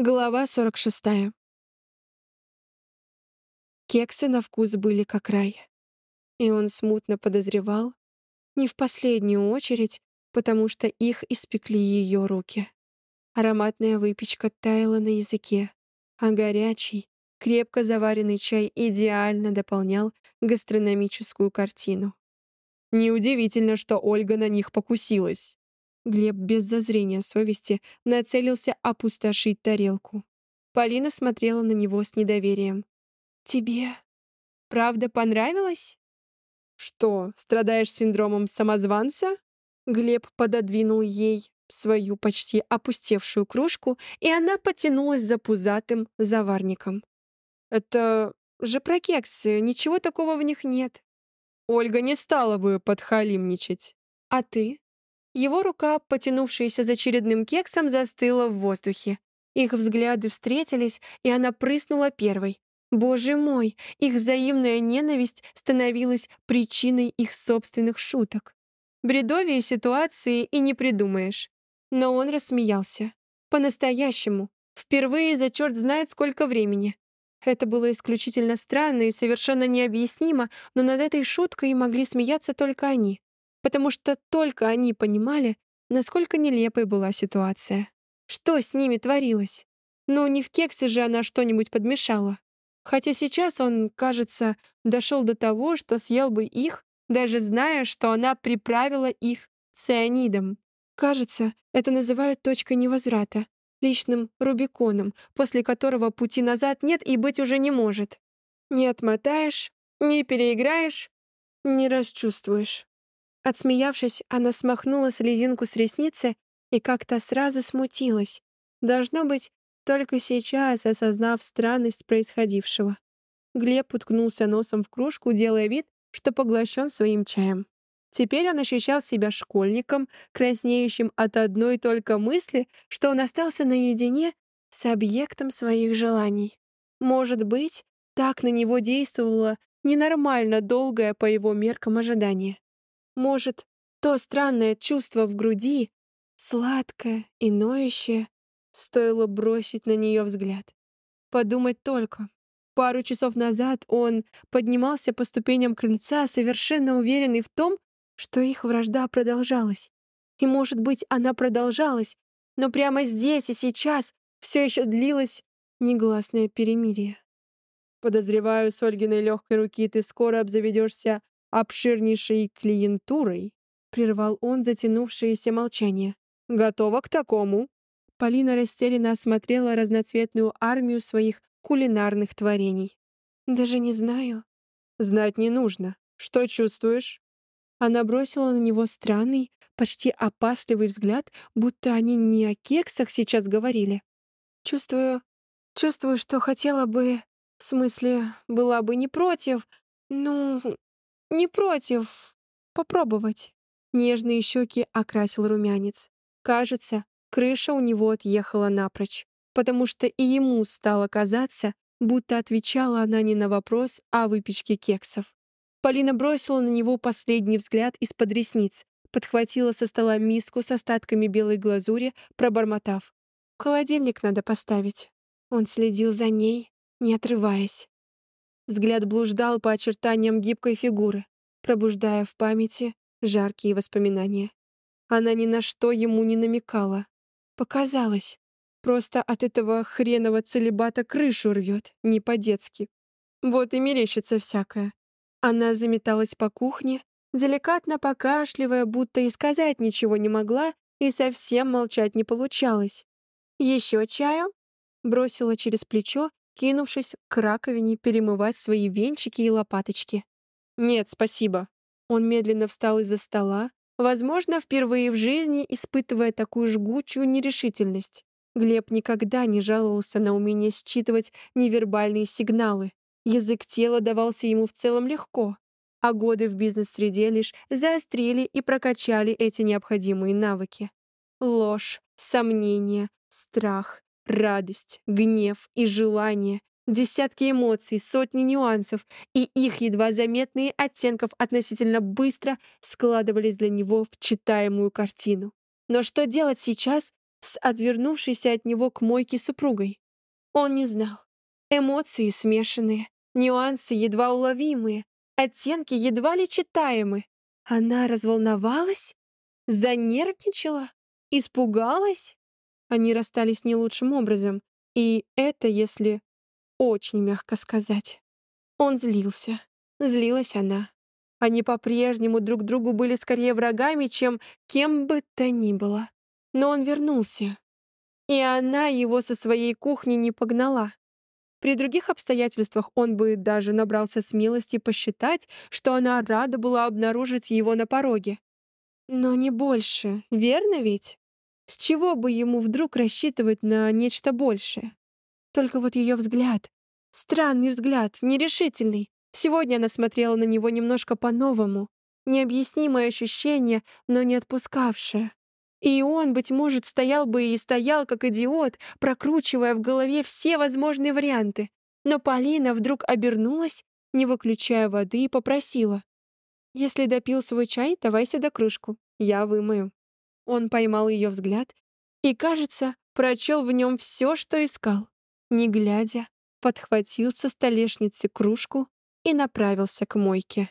Глава 46. Кексы на вкус были как рай. И он смутно подозревал, не в последнюю очередь, потому что их испекли ее руки. Ароматная выпечка таяла на языке, а горячий, крепко заваренный чай идеально дополнял гастрономическую картину. Неудивительно, что Ольга на них покусилась. Глеб без зазрения совести нацелился опустошить тарелку. Полина смотрела на него с недоверием. «Тебе правда понравилось?» «Что, страдаешь синдромом самозванца?» Глеб пододвинул ей свою почти опустевшую кружку, и она потянулась за пузатым заварником. «Это же про кексы, ничего такого в них нет». Ольга не стала бы подхалимничать. «А ты?» Его рука, потянувшаяся за очередным кексом, застыла в воздухе. Их взгляды встретились, и она прыснула первой. Боже мой, их взаимная ненависть становилась причиной их собственных шуток. Бредовые ситуации и не придумаешь. Но он рассмеялся. По-настоящему. Впервые за черт знает сколько времени. Это было исключительно странно и совершенно необъяснимо, но над этой шуткой могли смеяться только они потому что только они понимали, насколько нелепой была ситуация. Что с ними творилось? Ну, не в кексе же она что-нибудь подмешала. Хотя сейчас он, кажется, дошел до того, что съел бы их, даже зная, что она приправила их цианидом. Кажется, это называют точкой невозврата, личным Рубиконом, после которого пути назад нет и быть уже не может. Не отмотаешь, не переиграешь, не расчувствуешь. Отсмеявшись, она смахнула слезинку с ресницы и как-то сразу смутилась. Должно быть, только сейчас осознав странность происходившего. Глеб уткнулся носом в кружку, делая вид, что поглощен своим чаем. Теперь он ощущал себя школьником, краснеющим от одной только мысли, что он остался наедине с объектом своих желаний. Может быть, так на него действовало ненормально долгое по его меркам ожидание. Может, то странное чувство в груди, сладкое и ноющее, стоило бросить на нее взгляд. Подумать только. Пару часов назад он поднимался по ступеням крыльца, совершенно уверенный в том, что их вражда продолжалась. И, может быть, она продолжалась, но прямо здесь и сейчас все еще длилось негласное перемирие. Подозреваю, с Ольгиной легкой руки ты скоро обзаведешься обширнейшей клиентурой, прервал он затянувшееся молчание. Готова к такому? Полина растерянно осмотрела разноцветную армию своих кулинарных творений. Даже не знаю. Знать не нужно. Что чувствуешь? Она бросила на него странный, почти опасливый взгляд, будто они не о кексах сейчас говорили. Чувствую, чувствую, что хотела бы, в смысле, была бы не против, ну, «Не против. Попробовать». Нежные щеки окрасил румянец. Кажется, крыша у него отъехала напрочь, потому что и ему стало казаться, будто отвечала она не на вопрос о выпечке кексов. Полина бросила на него последний взгляд из-под ресниц, подхватила со стола миску с остатками белой глазури, пробормотав. «Холодильник надо поставить». Он следил за ней, не отрываясь. Взгляд блуждал по очертаниям гибкой фигуры, пробуждая в памяти жаркие воспоминания. Она ни на что ему не намекала. Показалось. Просто от этого хренового целебата крышу рвет, не по-детски. Вот и мерещится всякое. Она заметалась по кухне, деликатно покашливая, будто и сказать ничего не могла, и совсем молчать не получалось. «Еще чаю?» Бросила через плечо кинувшись к раковине перемывать свои венчики и лопаточки. «Нет, спасибо». Он медленно встал из-за стола, возможно, впервые в жизни испытывая такую жгучую нерешительность. Глеб никогда не жаловался на умение считывать невербальные сигналы. Язык тела давался ему в целом легко, а годы в бизнес-среде лишь заострили и прокачали эти необходимые навыки. Ложь, сомнения, страх, Радость, гнев и желание, десятки эмоций, сотни нюансов, и их едва заметные оттенков относительно быстро складывались для него в читаемую картину. Но что делать сейчас, с отвернувшейся от него к мойке супругой. Он не знал. Эмоции смешанные, нюансы едва уловимые, оттенки едва ли читаемы. Она разволновалась? Занервничала? Испугалась? Они расстались не лучшим образом, и это, если очень мягко сказать. Он злился. Злилась она. Они по-прежнему друг другу были скорее врагами, чем кем бы то ни было. Но он вернулся. И она его со своей кухни не погнала. При других обстоятельствах он бы даже набрался смелости посчитать, что она рада была обнаружить его на пороге. Но не больше, верно ведь? С чего бы ему вдруг рассчитывать на нечто большее? Только вот ее взгляд. Странный взгляд, нерешительный. Сегодня она смотрела на него немножко по-новому. Необъяснимое ощущение, но не отпускавшее. И он, быть может, стоял бы и стоял, как идиот, прокручивая в голове все возможные варианты. Но Полина вдруг обернулась, не выключая воды, и попросила. «Если допил свой чай, давай сюда кружку. Я вымою». Он поймал ее взгляд и, кажется, прочел в нем все, что искал. Не глядя, подхватил со столешницы кружку и направился к мойке.